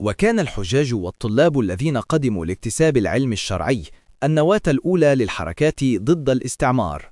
وكان الحجاج والطلاب الذين قدموا لاكتساب العلم الشرعي النواة الأولى للحركات ضد الاستعمار.